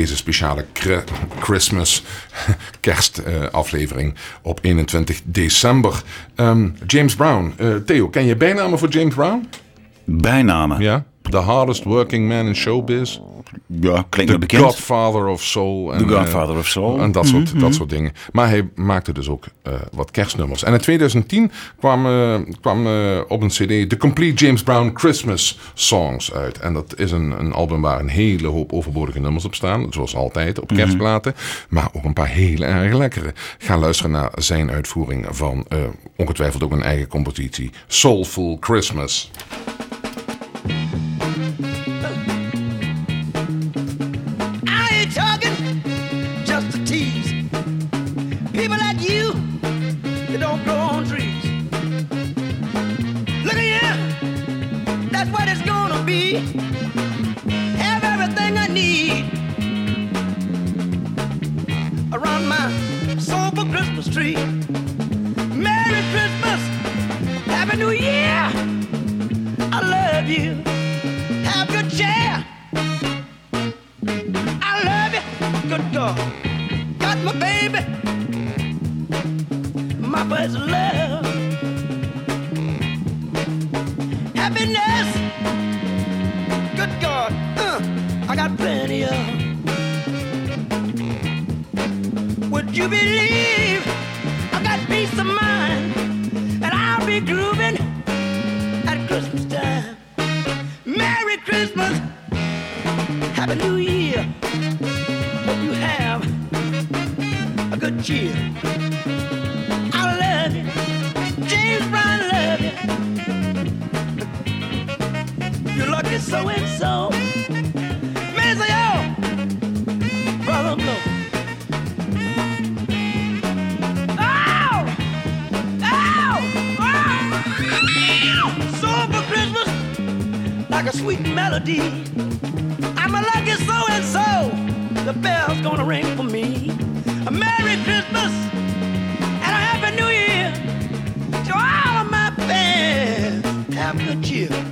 Deze speciale Christmas kerstaflevering op 21 december. Ehm, James Brown. Uh, Theo, ken je bijnamen voor James Brown? Bijnamen? Ja. The hardest working man in showbiz. Ja, klinkt The bekend. Godfather of Soul. The Godfather of Soul. En dat, soort, dat soort dingen. Maar hij maakte dus ook uh, wat kerstnummers. En in 2010 kwam, uh, kwam uh, op een cd The Complete James Brown Christmas Songs uit. En dat is een, een album waar een hele hoop overbodige nummers op staan. Zoals altijd op kerstplaten. Maar ook een paar hele erg lekkere. Ga luisteren naar zijn uitvoering van ongetwijfeld ook een eigen compositie. Soulful Christmas. You. Have good cheer. I love you. Good God. Got my baby. My best love. Happiness good God, uh, I got plenty of. Would you believe I got peace of mind and I'll be grooving at Christmas time? Merry Christmas, Happy New Year. Hope you have a good cheer. I love you, James Brown, love you. You're lucky so and so. Like a sweet melody. I'm a lucky so and so. The bell's gonna ring for me. A Merry Christmas and a Happy New Year to all of my fans. Have good cheer.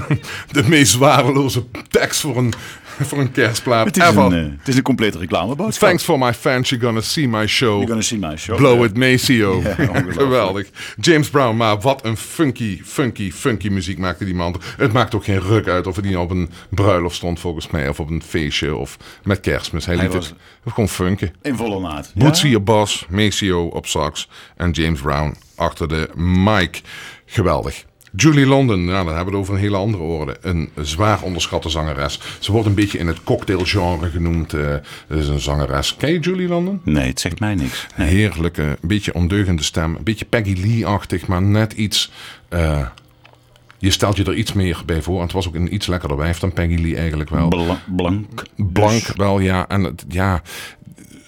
De meest zwareloze tekst voor een, voor een kerstplaat Het is, ever. een, eh, het is een complete reclameboodschap. Thanks for my fans, you're gonna see my show. You're gonna see my show. Blow Ja. it Maceo. Ja. Geweldig. James Brown, maar wat een funky, funky, funky muziek maakte die man. Het maakt ook geen ruk uit of hij nou op een bruiloft stond volgens mij. Of op een feestje of met kerstmis. Hij, Hij liet was- het gewoon funken. In volle maat. Bootsy op bas, Maceo op sax en James Brown achter de mic. Geweldig. Julie London, nou, dan hebben we het over een hele andere orde. Een zwaar onderschatte zangeres. Ze wordt een beetje in het cocktailgenre genoemd. Het is een zangeres. Ken je Julie London? Nee, het zegt mij niks. Een heerlijke, een beetje ondeugende stem. Een beetje Peggy Lee-achtig, maar net iets... eh, je stelt je er iets meer bij voor. En het was ook een iets lekkerder wijf dan Peggy Lee eigenlijk wel. Bla- blank. Blank Dus- wel, ja. En het, ja,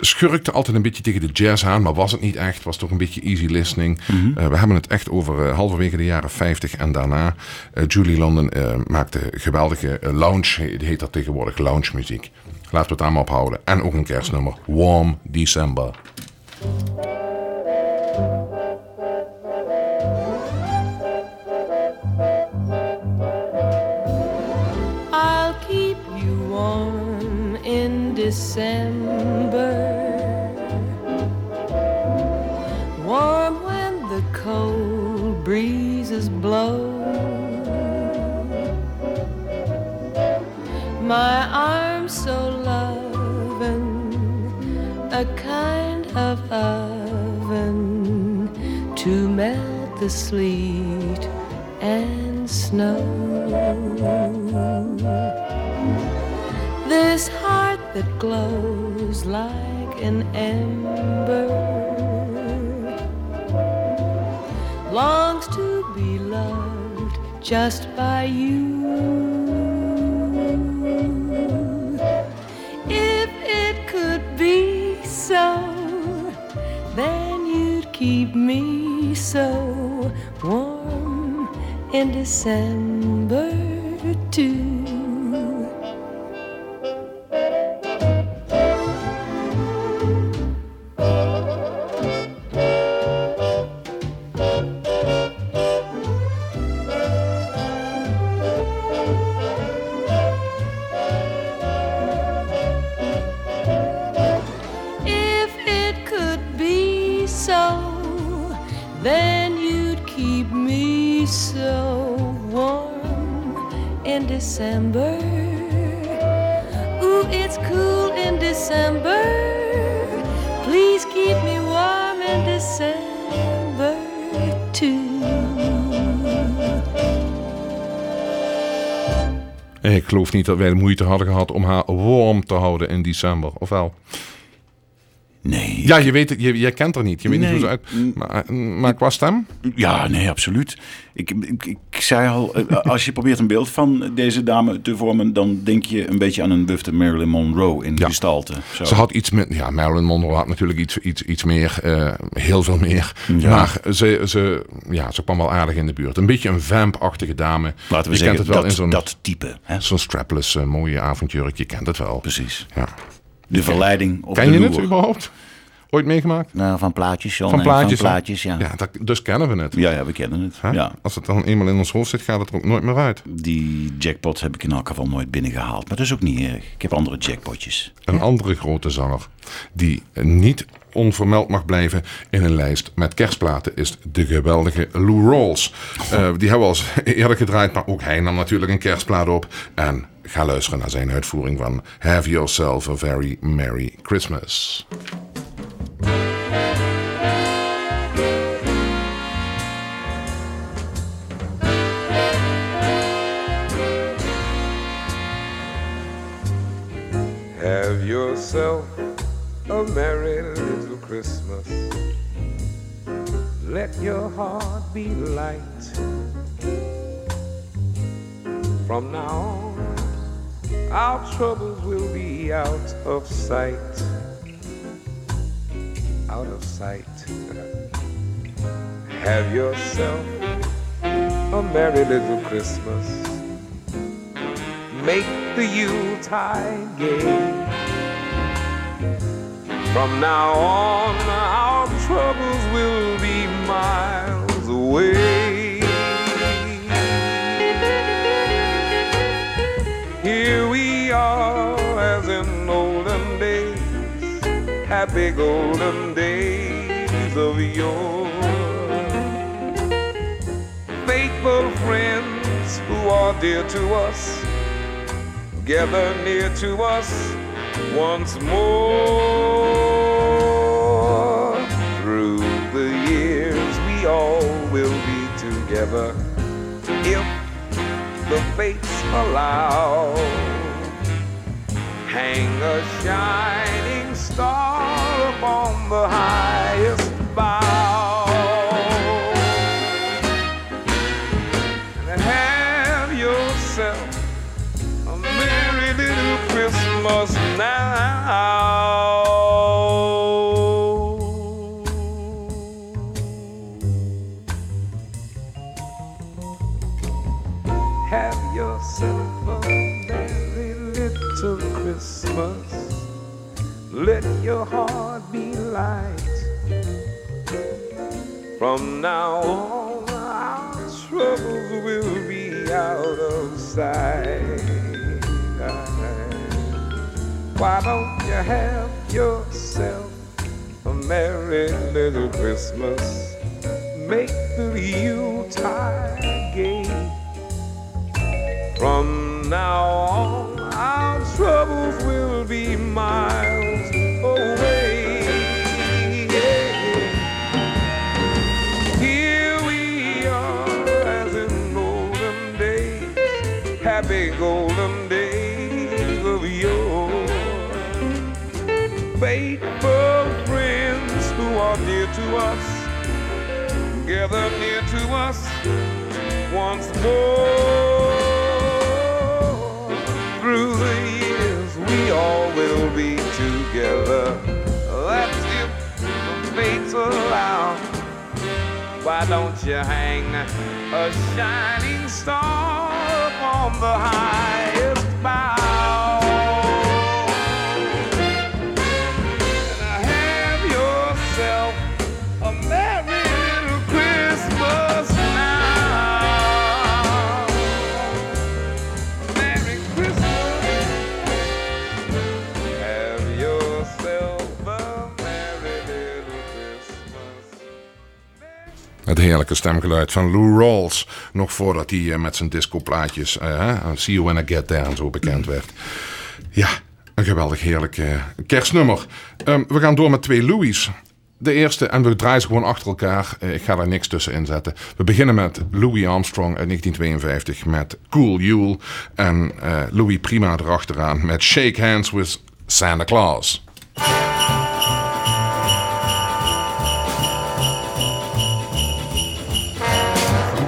schurkte altijd een beetje tegen de jazz aan, maar was het niet echt. Was toch een beetje easy listening. Mhm. Eh, we hebben het echt over eh, halverwege de jaren 50 en daarna. Eh, Julie London eh, maakte geweldige lounge, he- heet dat tegenwoordig, lounge muziek. Laten we het daar maar op houden. En ook een kerstnummer, Warm December. I'll keep you December. My arms so loving, a kind of oven to melt the sleet and snow. This heart that glows like an ember longs to be loved just by you. Keep me so warm in December too. Geloof niet dat wij de moeite hadden gehad om haar warm te houden in december. Of wel? Nee. Ja, je weet het, je, jij kent haar niet. Je weet Nee. niet hoe ze uit... Maar, maar qua stem? Ja, nee, absoluut. Ik, ik, ik zei al, eh, als je probeert een beeld van deze dame te vormen, dan denk je een beetje aan een bufte Marilyn Monroe in Ja. gestalte. Zo. Ze had iets met... Ja, Marilyn Monroe had natuurlijk iets, iets, iets meer. eh, heel veel meer. Ja. Maar ze, ze, ja, ze kwam wel aardig in de buurt. Een beetje een vamp-achtige dame. Laten we je zeggen, kent het wel dat, in zo'n dat type. Hè? zo'n strapless eh, mooie avondjurk. Je kent het wel. Precies. Ja. De verleiding op Ken de je het überhaupt? Ooit meegemaakt? Nou, van plaatjes, John. Van plaatjes? Van plaatjes, ja. Ja, dat, dus kennen we het. Ja, ja, we kennen het. Hè? Ja. Als het dan eenmaal in ons hoofd zit, gaat het er ook nooit meer uit. Die jackpot heb ik in elk geval nooit binnengehaald. Maar dat is ook niet erg. Ik heb andere jackpotjes. Een andere grote zanger die niet onvermeld mag blijven in een lijst met kerstplaten is de geweldige Lou Rawls. Eh, die hebben we al eerder gedraaid, maar ook hij nam natuurlijk een kerstplaat op. En ga luisteren naar zijn uitvoering van Have Yourself a Very Merry Christmas. Have yourself a merry little Christmas. Let your heart be light. From now on, our troubles will be out of sight. Out of sight. Have yourself a merry little Christmas. Make the Yuletide gay. From now on, our troubles will be miles away. Are, as in olden days, happy golden days of yore. Faithful friends who are dear to us, gather near to us once more. Through the years, we all will be together if the fates allow. Hang a shining From now on, our troubles will be out of sight. Why don't you have yourself a merry little Christmas? Make the Yuletide gay. From now once more. Through the years, we all will be together. That's if the fates allow. Why don't you hang a shining star upon the highest Het heerlijke stemgeluid van Lou Rawls. Nog voordat hij eh, met zijn discoplaatjes eh, See You When I Get There en zo bekend werd. Ja, een geweldig heerlijk eh, kerstnummer. Ehm, we gaan door met twee Louis. De eerste, en we draaien ze gewoon achter elkaar. Ik ga daar niks tussen inzetten. We beginnen met Louis Armstrong uit 1952 met Cool Yule. En eh, Louis Prima erachteraan met Shake Hands with Santa Claus.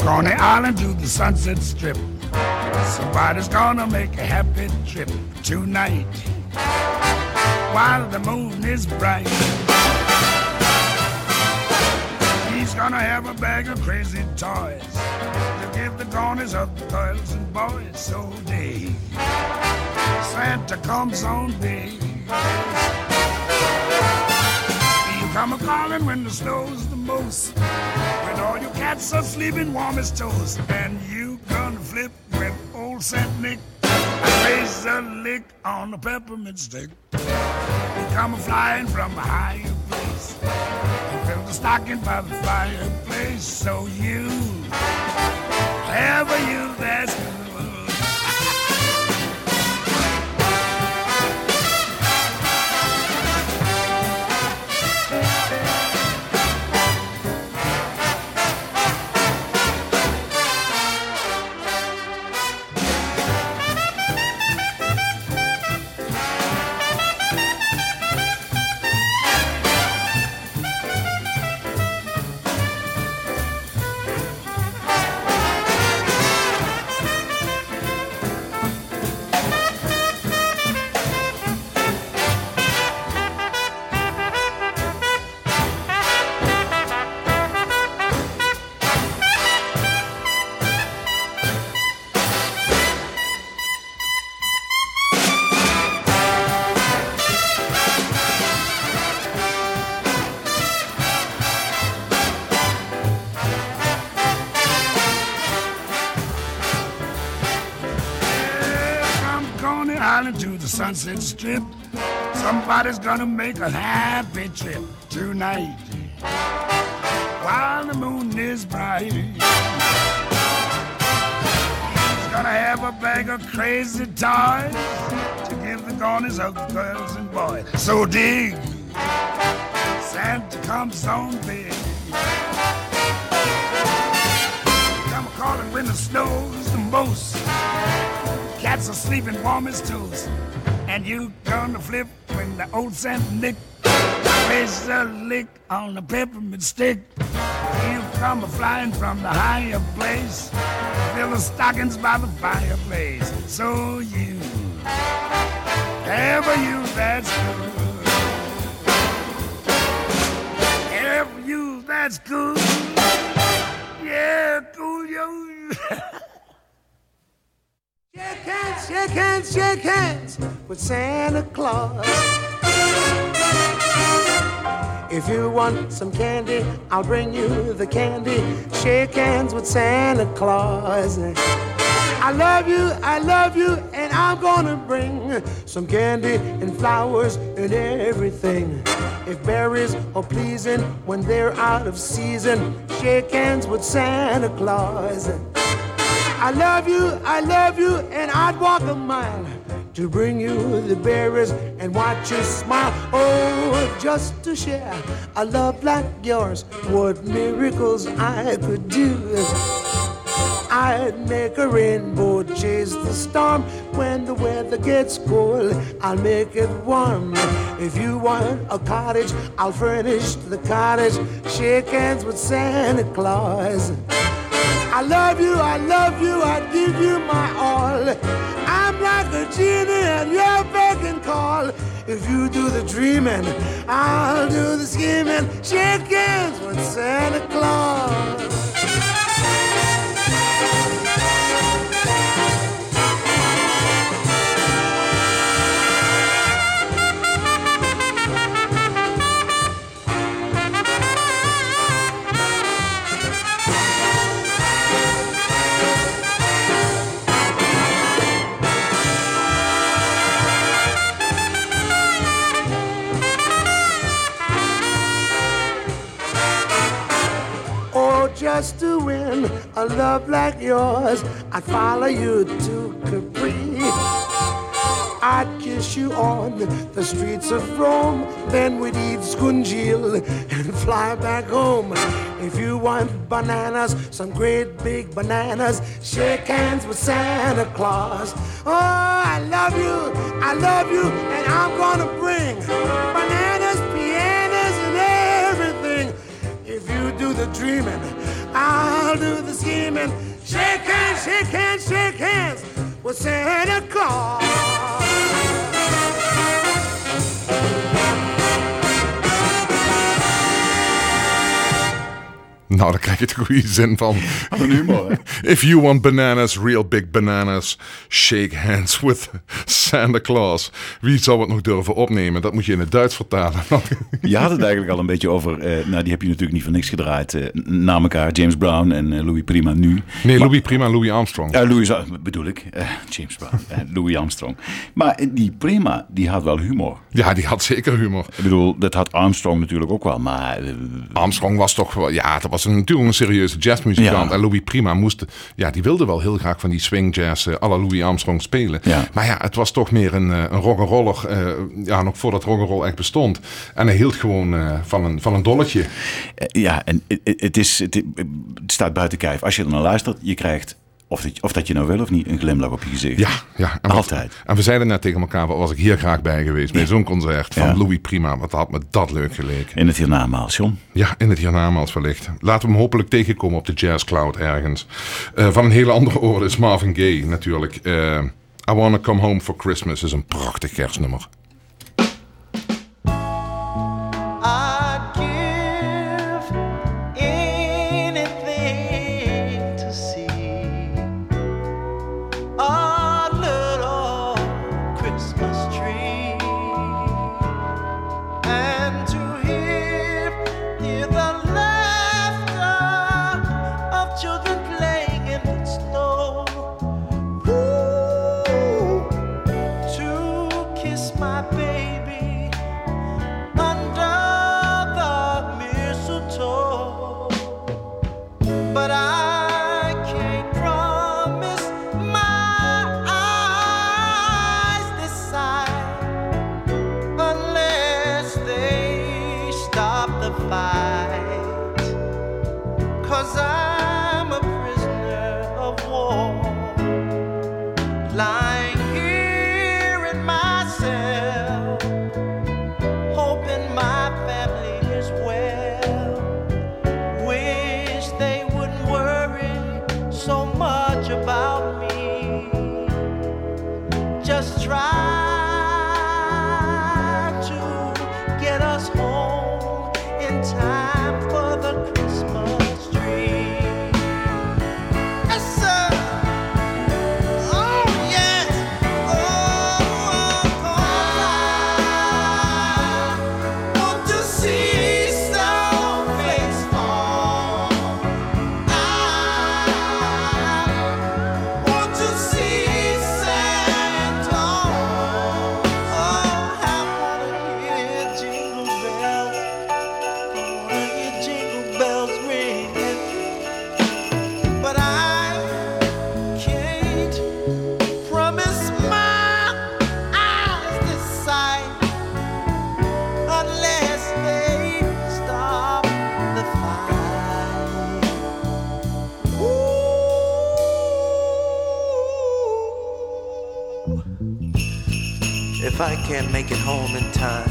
Coney Island to the Sunset Strip. Somebody's gonna make a happy trip tonight while the moon is bright. He's gonna have a bag of crazy toys to give the corners of the girls and boys so day. Santa comes on day. You come a calling when the snow's the most. Your cats are sleeping warm as toast. And you gonna flip with old Saint Nick plays a lick on the peppermint stick. You come flying from a higher place. And fill the stocking by the fireplace. So you, ever you that's Sunset Strip, somebody's gonna make a happy trip tonight while the moon is bright. He's gonna have a bag of crazy toys to give the corners of the girls and boys. So dig, Santa comes on big. Come calling when the snow's the most. Cats are sleeping warm as toast. And you gonna flip when the old Saint Nick plays a lick on the peppermint stick. You come flying from the higher place. Fill the stockings by the fireplace. So you, ever you, that's good. Ever you, that's good. Yeah, cool, yo. Shake hands, shake hands, shake hands with Santa Claus. If you want some candy, I'll bring you the candy. Shake hands with Santa Claus. I I love you, I love you, and I'm gonna bring some candy and flowers and everything. If berries are pleasing when they're out of season, shake hands with Santa Claus. I love you, I love you, and I'd walk a mile to bring you the berries and watch you smile. Oh, just to share a love like yours, what miracles I could do. I'd make a rainbow chase the storm when the weather gets cold. I'll make it warm. If you want a cottage, I'll furnish the cottage. Shake hands with Santa Claus. I love you, I love you, I give you my all. I'm like a genie and you're beck and call. If you do the dreaming, I'll do the scheming. Shake hands with Santa Claus. Just to win a love like yours, I'd follow you to Capri. I'd kiss you on the streets of Rome, then we'd eat scungil and fly back home. If you want bananas, some great big bananas, shake hands with Santa Claus. Oh, I love you, I love you, and I'm gonna bring bananas, pianos, and everything. If you do the dreaming, I'll do the scheming. Shake hands, shake hands, shake hands with Santa Claus. Nou, daar krijg je de goede zin van. Wat een humor, hè? If you want bananas, real big bananas, shake hands with Santa Claus. Wie zou het nog durven opnemen? Dat moet je in het Duits vertalen. Je had het eigenlijk al een beetje over. eh, nou, die heb je natuurlijk niet voor niks gedraaid. eh, na elkaar James Brown en eh, Louis Prima nu. Nee, Louis Prima en Louis Armstrong. Ja, Louis bedoel ik. James Brown. Louis Armstrong. Maar die Prima, die had wel humor. Ja, die had zeker humor. Ik bedoel, dat had Armstrong natuurlijk ook wel. Maar Armstrong was toch wel, ja, dat was een, natuurlijk een serieuze jazzmuzikant. Ja. En Louis Prima moest, ja, die wilde wel heel graag van die swing jazz à la Louis Armstrong spelen. Ja. Maar ja, het was toch meer een, eh, een rock'n'roller, eh ja, nog voordat rock'n'roll echt bestond. En hij hield gewoon van, een, van een dolletje. ja, en het, is, het, het staat buiten kijf. Als je er naar luistert, je krijgt, of dat, of dat je nou wil of niet, een glimlach op je gezicht. Ja, ja. En wat- Altijd. En we zeiden net tegen elkaar, wat was ik hier graag bij geweest, bij zo'n concert van Ja. Louis Prima. Wat had me dat leuk geleken. In het hiernamaals, John. Ja, in het hiernamaals wellicht. Laten we hem hopelijk tegenkomen op de Jazz Cloud ergens. Eh, van een hele andere orde is Marvin Gaye natuurlijk. Eh, I Wanna Come Home for Christmas is een prachtig kerstnummer. Can't make it home in time.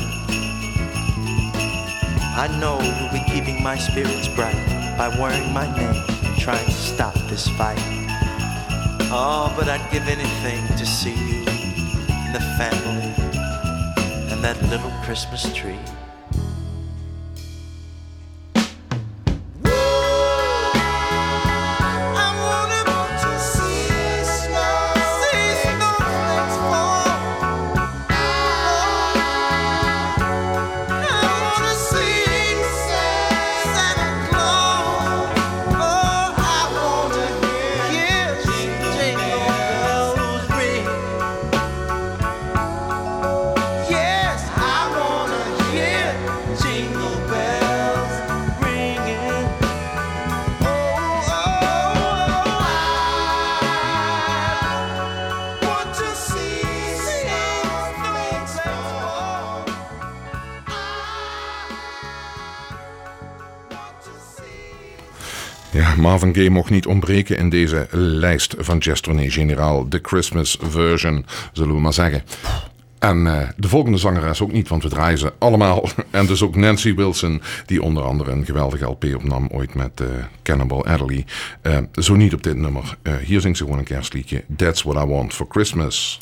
I know you'll be keeping my spirits bright by wearing my name and trying to stop this fight. Oh, but I'd give anything to see you and the family and that little Christmas tree. Marvin Gaye mocht niet ontbreken in deze lijst van Jazz Generaal. De Christmas version, zullen we maar zeggen. En eh, de volgende zangeres ook niet, want we draaien ze allemaal. En dus ook Nancy Wilson, die onder andere een geweldige LP opnam ooit met eh, Cannibal Adderley. Eh, zo niet op dit nummer. Hier zingt ze gewoon een kerstliedje. That's what I want for Christmas.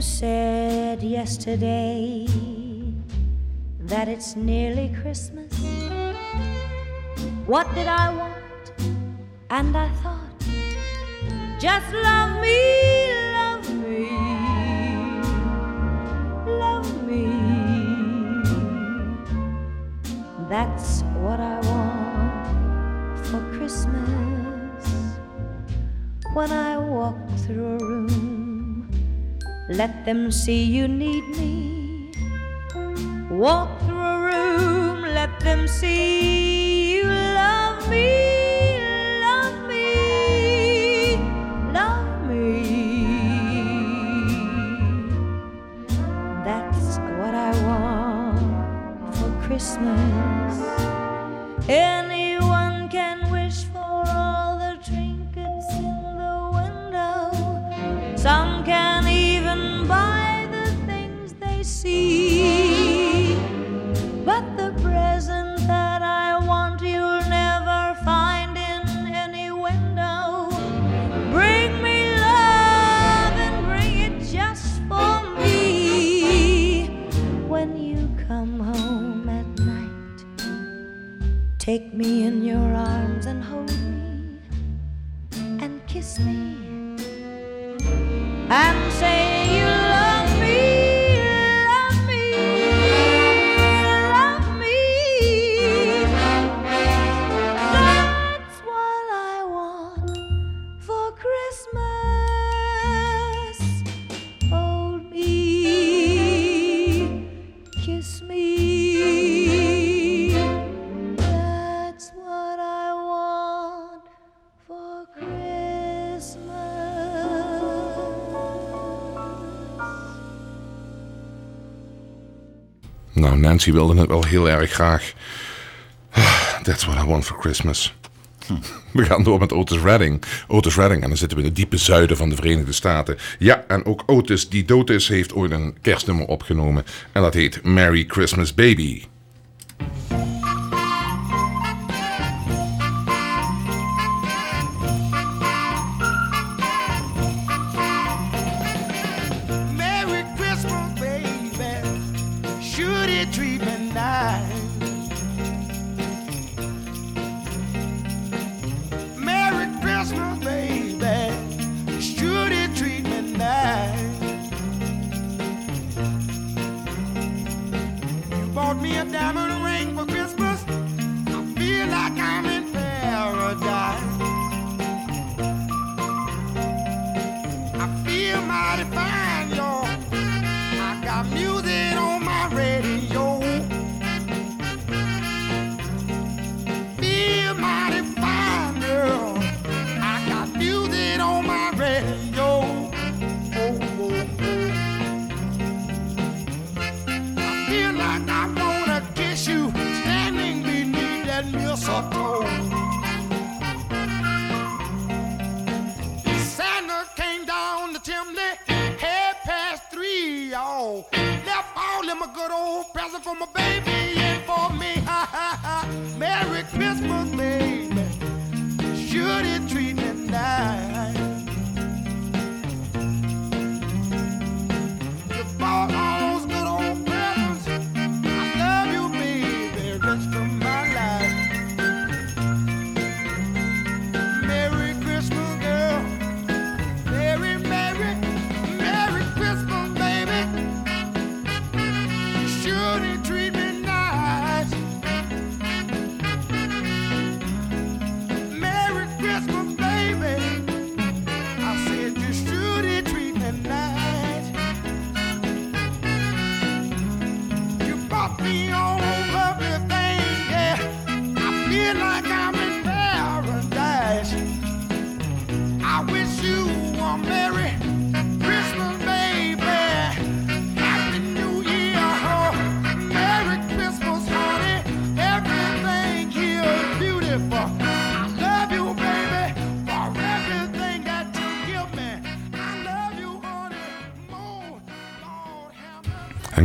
You said yesterday that it's nearly Christmas, what did I want? And I thought, just love me, love me, love me. That's what I want for Christmas. When I walk through a room, let them see you need me. Walk through a room, let them see you love me, love me, love me. That's what I want for Christmas. Anyone your arms and hold me and kiss me. And say Nancy wilde het wel heel erg graag. That's what I want for Christmas. We gaan door met Otis Redding. Otis Redding, en dan zitten we in het diepe zuiden van de Verenigde Staten. Ja, en ook Otis, die dood is, heeft ooit een kerstnummer opgenomen. En dat heet Merry Christmas Baby. Santa came down the chimney, y'all. Left all my good old for my baby and for me. Merry Christmas, baby. Should it treat me nice?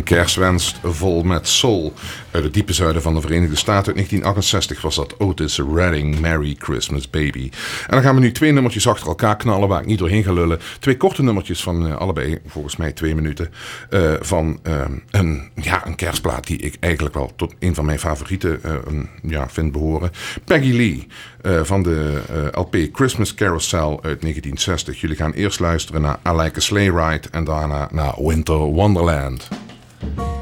kerstwens vol met soul. Uit het diepe zuiden van de Verenigde Staten uit 1968 was dat Otis Redding, Merry Christmas Baby. En dan gaan we nu twee nummertjes achter elkaar knallen waar ik niet doorheen ga lullen. Twee korte nummertjes van eh, allebei, volgens mij twee minuten, eh, van eh, een, ja, een kerstplaat die ik eigenlijk wel tot een van mijn favorieten ja, vind behoren. Peggy Lee van de LP Christmas Carousel uit 1960. Jullie gaan eerst luisteren naar I Like a Sleigh Ride en daarna naar Winter Wonderland. Bye.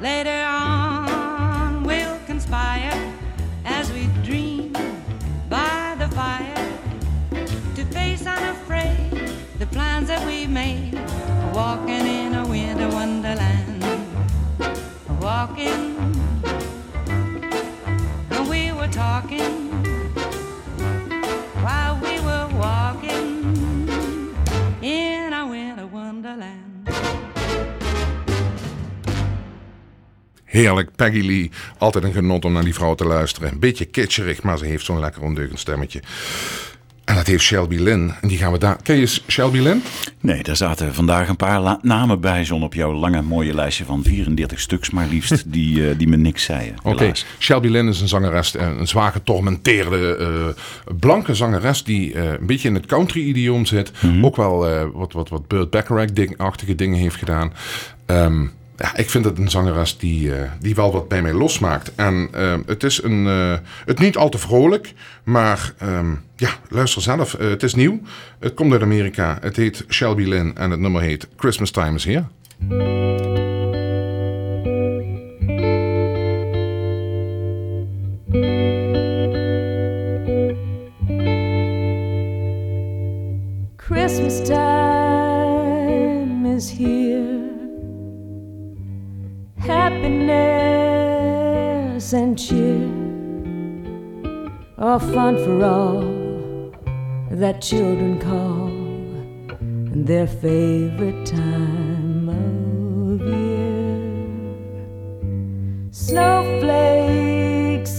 Later Heerlijk, Peggy Lee. Altijd een genot om naar die vrouw te luisteren. Een beetje kitscherig, maar ze heeft zo'n lekker ondeugend stemmetje. En dat heeft Shelby Lynn. En die gaan we daar... Ken je Shelby Lynn? Nee, daar zaten vandaag een paar namen bij, John, op jouw lange mooie lijstje van 34 stuks, maar liefst, die, eh, die me niks zeiden. Oké. Shelby Lynn is een zangeres, eh, een zwaar getormenteerde eh, blanke zangeres die een beetje in het country-idioom zit. Ook wel wat, wat, wat Burt Bacharach-achtige dingen heeft gedaan. Ehm, ja, ik vind het een zangeres die, eh, die wel wat bij mij losmaakt. En eh, het is een, eh, het niet al te vrolijk, maar ehm, ja, luister zelf. Eh, het is nieuw. Het komt uit Amerika. Het heet Shelby Lynn en het nummer heet Christmas Time is Here. Christmas time is here. Happiness and cheer are fun for all that children call their favorite time of year. Snowflakes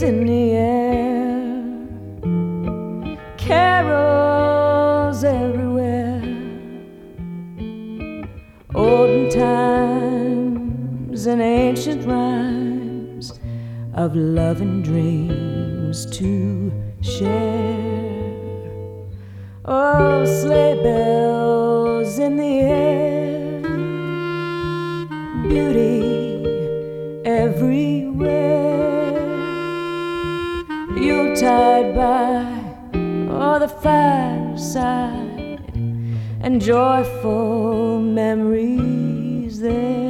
in the air, carols everywhere, olden times and ancient rhymes of love and dreams to share. Oh, sleigh bells in the air, beauty everywhere. Yuletide by or the fireside, and joyful memories there.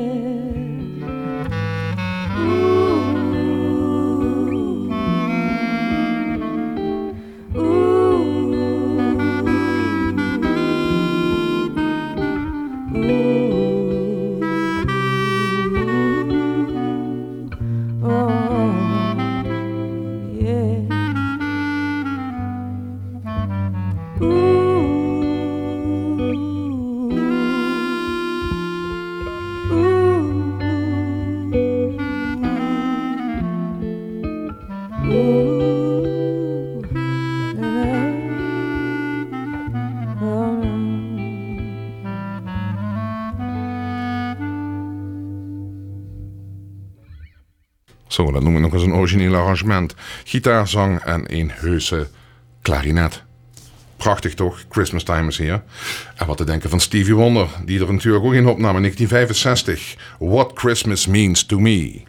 Origineel arrangement. Gitaar, zang en een heuse klarinet. Prachtig toch? Christmas Time is Here. En wat te denken van Stevie Wonder, die er natuurlijk ook in opnam in 1965. What Christmas Means to Me.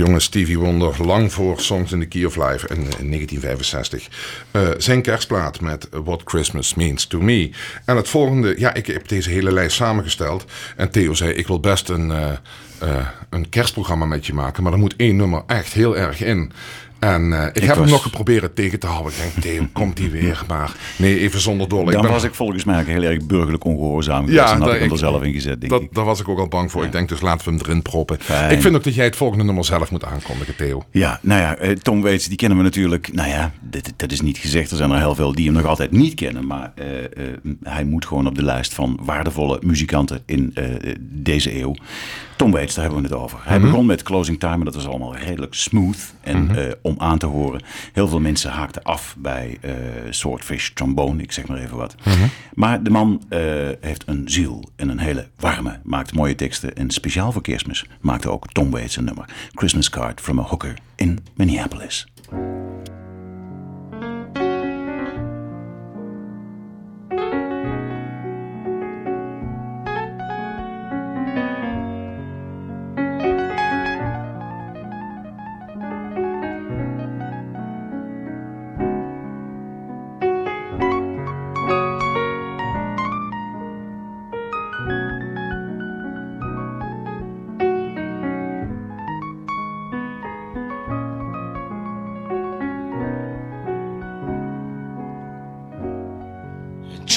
Jonge Stevie Wonder, lang voor Songs in the Key of Life in, in 1965. Eh, zijn kerstplaat met What Christmas Means to Me. En het volgende, ja, ik heb deze hele lijst samengesteld. En Theo zei, ik wil best een, eh, eh, een kerstprogramma met je maken. Maar er moet één nummer echt heel erg in. En eh, ik, heb was- hem nog geprobeerd tegen te houden. Ik denk, Theo, komt die weer? Maar nee, even zonder dolle. Dan ben- was ik volgens mij heel erg burgerlijk ongehoorzaam geweest. en had daar- ik hem er zelf in gezet, denk dat, ik. Daar was ik ook al bang voor. Ik denk, dus laten we hem erin proppen. Fijn. Ik vind ook dat jij het volgende nummer zelf moet aankondigen, Theo. Ja, nou ja, eh, Tom Waits, die kennen we natuurlijk. Nou ja, dit, dat is niet gezegd. Er zijn er heel veel die hem nog altijd niet kennen. Maar eh, hij moet gewoon op de lijst van waardevolle muzikanten in deze eeuw. Tom Waits, daar hebben we het over. Hij begon met Closing Time en dat was allemaal redelijk smooth. En eh, om aan te horen, heel veel mensen haakten af bij eh, Swordfish Trombone. Ik zeg maar even wat. Maar de man eh, heeft een ziel en een hele warme. Maakt mooie teksten. En speciaal voor kerstmis maakte ook Tom Waits een nummer. Christmas Card from a Hooker in Minneapolis.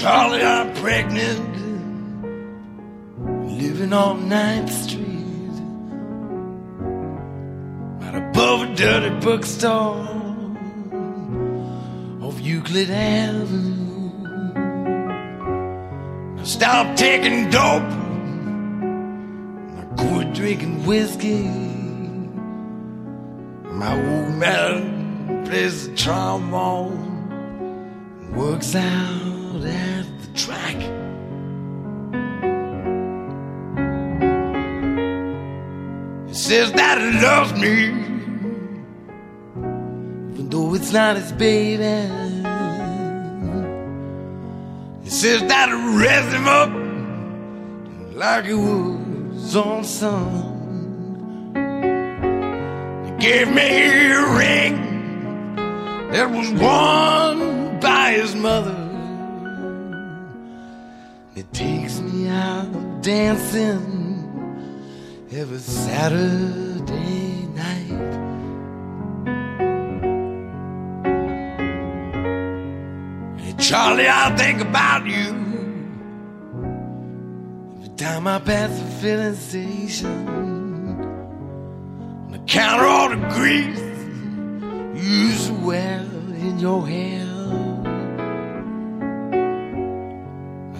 Charlie, I'm pregnant, living on Ninth Street, right above a dirty bookstore off Euclid Avenue. I stopped taking dope, I quit drinking whiskey. My old man plays the trombone works out at the track. He says that he loves me, even though it's not his baby. He says that he raised him up like he was on son. Gave me a ring that was won by his mother. Takes me out dancing every Saturday night. Hey, Charlie, I think about you every time I pass the filling station. And I count all the grease you used in your hair.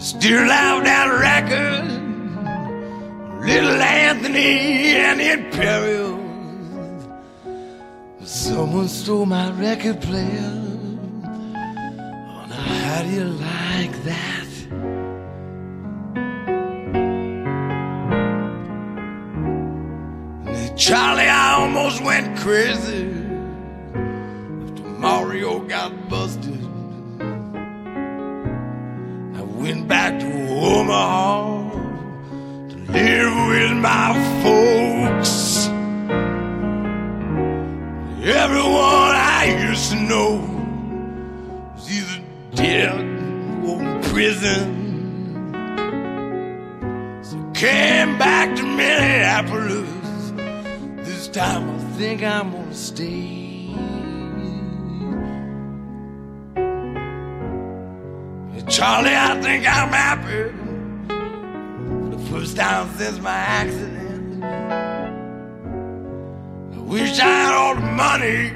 Still have that record, Little Anthony and the Imperials. Someone stole my record player. Oh, now how do you like that? Charlie, I almost went crazy after Mario got busted. back to Omaha to live with my folks. Everyone I used to know was either dead or in prison. So I came back to Minneapolis. This time I think I'm gonna stay. Charlie, I think I'm happy. For the first time since my accident. I wish I had all the money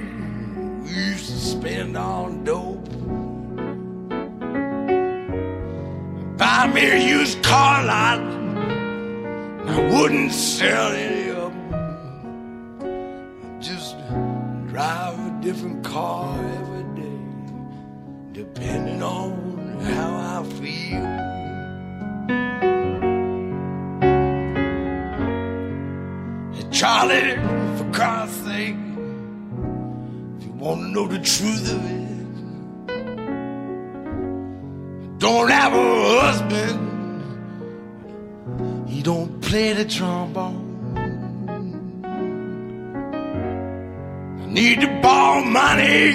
we used to spend on dope. Buy me a used car lot. I wouldn't sell any of them. I Just drive a different car every day, depending on how I feel. Charlie, for God's sake, if you want to know the truth of it, don't have a husband. He don't play the trombone. I need to borrow money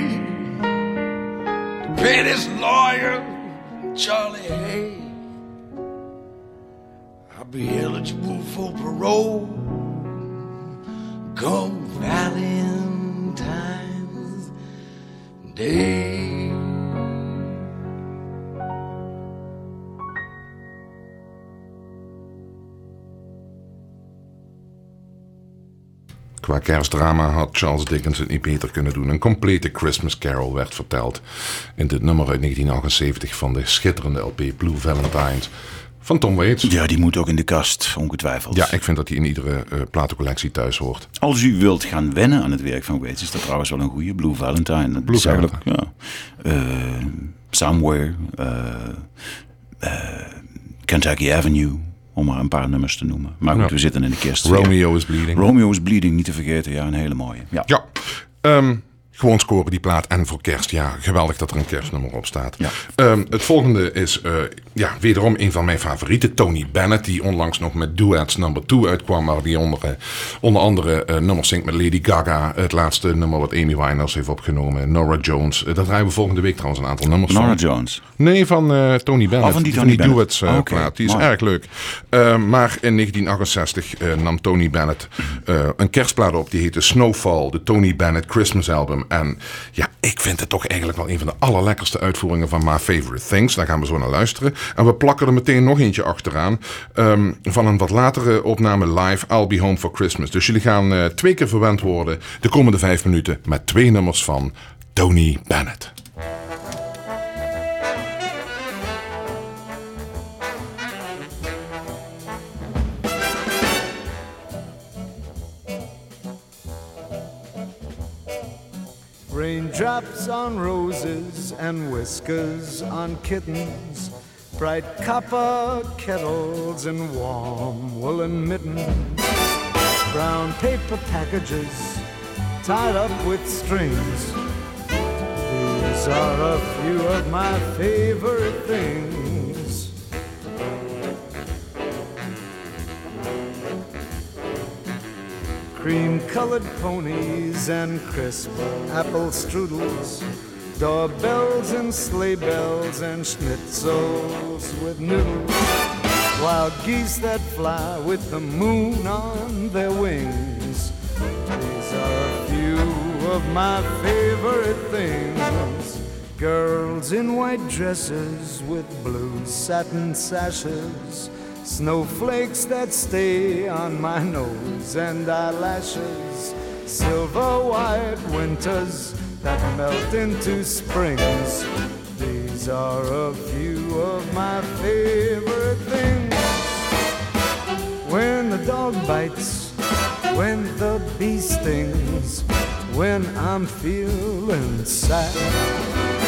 to pay this lawyer, Charlie Hay. I'll be eligible for parole come Valentine's Day. Qua kerstdrama had Charles Dickens het niet beter kunnen doen. Een complete Christmas Carol werd verteld in dit nummer uit 1978 van de schitterende LP Blue Valentines van Tom Waits. Ja, die moet ook in de kast, ongetwijfeld. Ja, ik vind dat hij in iedere eh, platencollectie thuis hoort. Als u wilt gaan wennen aan het werk van Waits, is dat trouwens wel een goede Blue Valentine. Dat Blue Ja, Eh, Somewhere, eh, Kentucky Avenue, om maar een paar nummers te noemen. Maar goed, Ja. we zitten in de kerst. Romeo is Bleeding. Romeo is Bleeding, niet te vergeten. Ja, een hele mooie. Ja. Ja, ehm, gewoon scoren die plaat en voor kerst. Ja, geweldig dat er een kerstnummer op staat. Ja. Ehm, het volgende is eh, ja, wederom een van mijn favorieten. Tony Bennett, die onlangs nog met Duets number 2 uitkwam. Waar die onder, eh, onder andere eh, nummers zingt met Lady Gaga. Het laatste nummer wat Amy Winehouse heeft opgenomen. Nora Jones. Eh, daar draaien we volgende week trouwens een aantal nummers Nora van. Jones. Nee, van Tony Bennett. Oh, van die Tony. Duets Oh, plaat. Die is erg leuk. Eh, maar in 1968 eh, nam Tony Bennett een kerstplaat op. Die heette Snowfall. De Tony Bennett Christmas album. En ja, ik vind het toch eigenlijk wel een van de allerlekkerste uitvoeringen van My Favorite Things. Daar gaan we zo naar luisteren. En we plakken er meteen nog eentje achteraan. ehm, van een wat latere opname live. I'll Be Home for Christmas. Dus jullie gaan eh, twee keer verwend worden de komende vijf minuten. Met twee nummers van Tony Bennett. Raindrops on roses and whiskers on kittens, bright copper kettles and warm woolen mittens, brown paper packages tied up with strings. These are a few of my favorite things. Cream colored ponies and crisp apple strudels, doorbells and sleigh bells and schnitzels with noodles, wild geese that fly with the moon on their wings. These are a few of my favorite things. Girls in white dresses with blue satin sashes. Snowflakes that stay on my nose and eyelashes. Silver white winters that melt into springs. These are a few of my favorite things. When the dog bites, when the bee stings, when I'm feeling sad.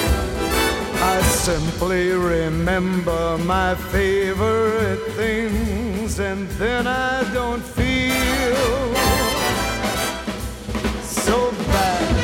I simply remember my favorite things, and then I don't feel so bad.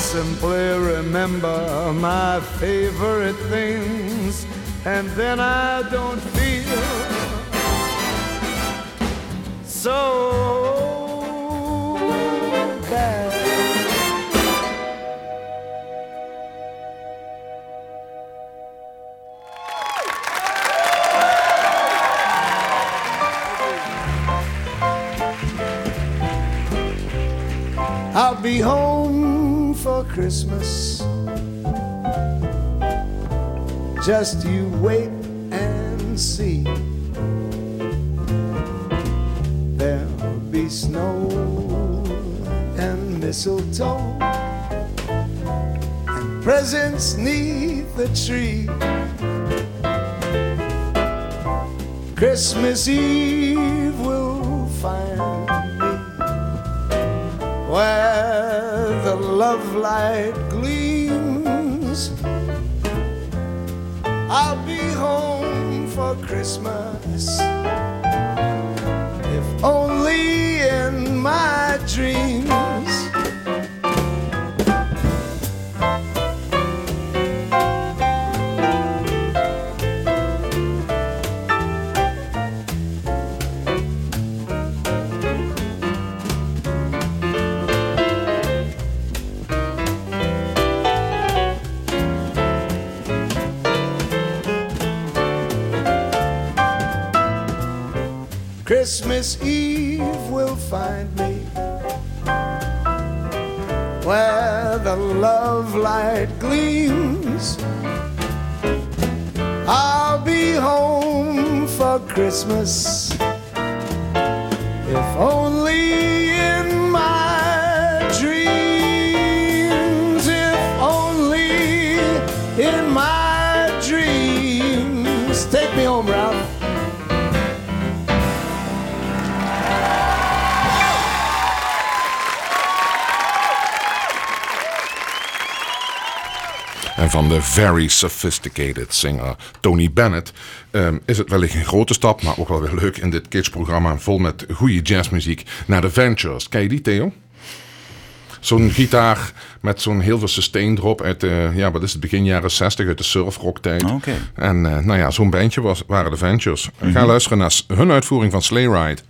Simply remember my favorite things, and then I don't feel so bad. Christmas. Just you wait and see. There'll be snow and mistletoe and presents neath the tree. Christmas Eve will find me where love light gleams. I'll be home for Christmas, gleams. I'll be home for Christmas, van de very sophisticated singer Tony Bennett ehm, is het wellicht een grote stap, maar ook wel weer leuk in dit kids-programma vol met goede jazzmuziek naar de Ventures. Ken je die, Theo? Zo'n gitaar met zo'n heel veel sustain erop uit de, ja, wat is het, begin jaren 60 uit de surfrock tijd. Oké. En eh, nou ja, zo'n bandje was, waren de Ventures. Ga luisteren naar hun uitvoering van Sleigh Ride.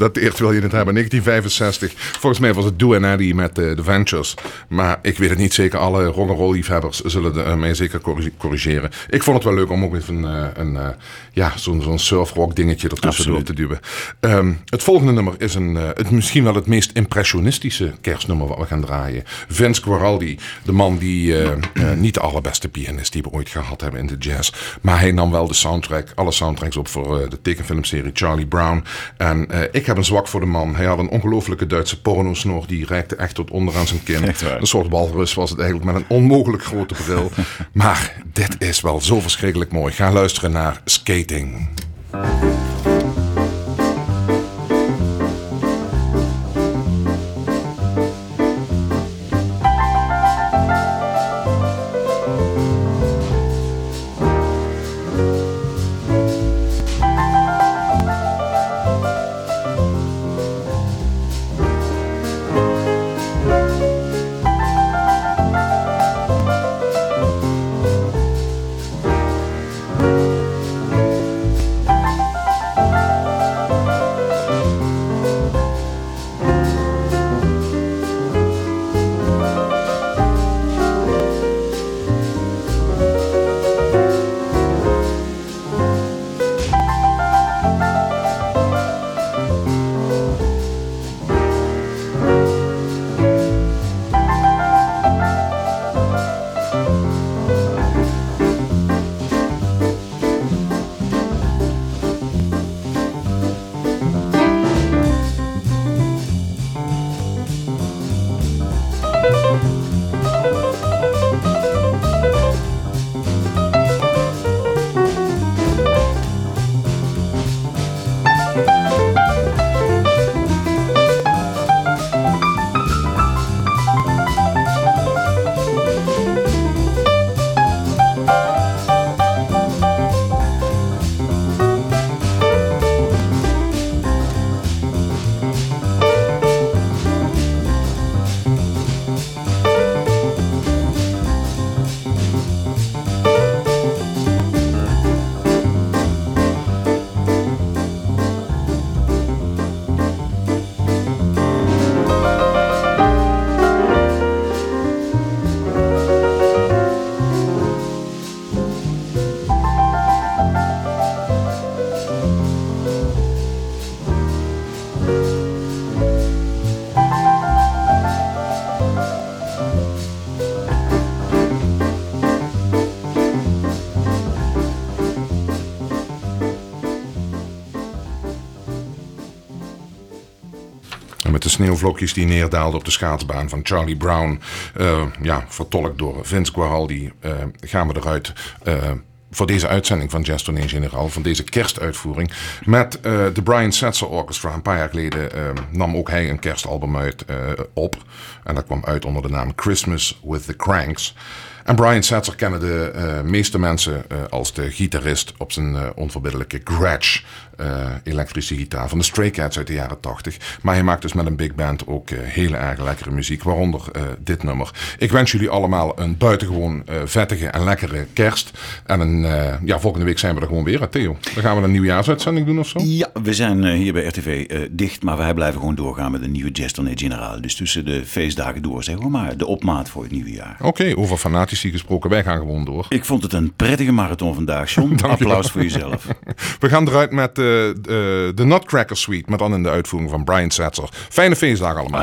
Gedateerd wil je het hebben? 1965. Volgens mij was het Do and Eddie met eh, The Ventures. Maar ik weet het niet zeker. Alle rock'n'roll liefhebbers zullen de, eh, mij zeker corri- corrigeren. Ik vond het wel leuk om ook even eh, een, eh, ja, zo'n zo'n surfrock dingetje ertussen door te duwen. Ehm, het volgende nummer is een, eh, het, misschien wel het meest impressionistische kerstnummer wat we gaan draaien. Vince Guaraldi, de man die eh, eh, niet de allerbeste pianist die we ooit gehad hebben in de jazz. Maar hij nam wel de soundtrack, alle soundtracks op voor eh, de tekenfilmserie Charlie Brown. En eh, ik heb een zwak voor de man. Hij had een ongelofelijke Duitse pornosnor. Die reikte echt tot onderaan zijn kin. Een soort walrus was het eigenlijk met een onmogelijk grote bril. maar dit is wel zo verschrikkelijk mooi. Ga luisteren naar Skating. Met de sneeuwvlokjes die neerdaalden op de schaatsbaan van Charlie Brown. eh, ja, vertolkt door Vince Guaraldi. eh, gaan we eruit eh, voor deze uitzending van Jazz Tournee Generaal. Van deze kerstuitvoering. Met eh, de Brian Setzer Orchestra. Een paar jaar geleden nam ook hij een kerstalbum uit, op. En dat kwam uit onder de naam Christmas with the Cranks. En Brian Setzer kennen de meeste mensen als de gitarist op zijn onverbiddelijke Gretsch eh, elektrische gitaar van de Stray Cats uit de jaren 80. Maar hij maakt dus met een big band ook eh, hele erg lekkere muziek, waaronder eh, dit nummer. Ik wens jullie allemaal een buitengewoon eh, vettige en lekkere kerst. En een, eh, ja, volgende week zijn we er gewoon weer, Theo. Dan gaan we een nieuwjaarsuitzending doen of zo. Ja, we zijn eh, hier bij RTV eh, dicht, maar wij blijven gewoon doorgaan met een nieuwe Jazz Tournee Generaal. Dus tussen de feestdagen door, zeg maar, de opmaat voor het nieuwe jaar. Oké, over fanatici gesproken, wij gaan gewoon door. Ik vond het een prettige marathon vandaag, John. Applaus voor jezelf. We gaan eruit met eh, de de Nutcracker Suite, maar dan in de uitvoering van Brian Setzer. Fijne feestdagen allemaal.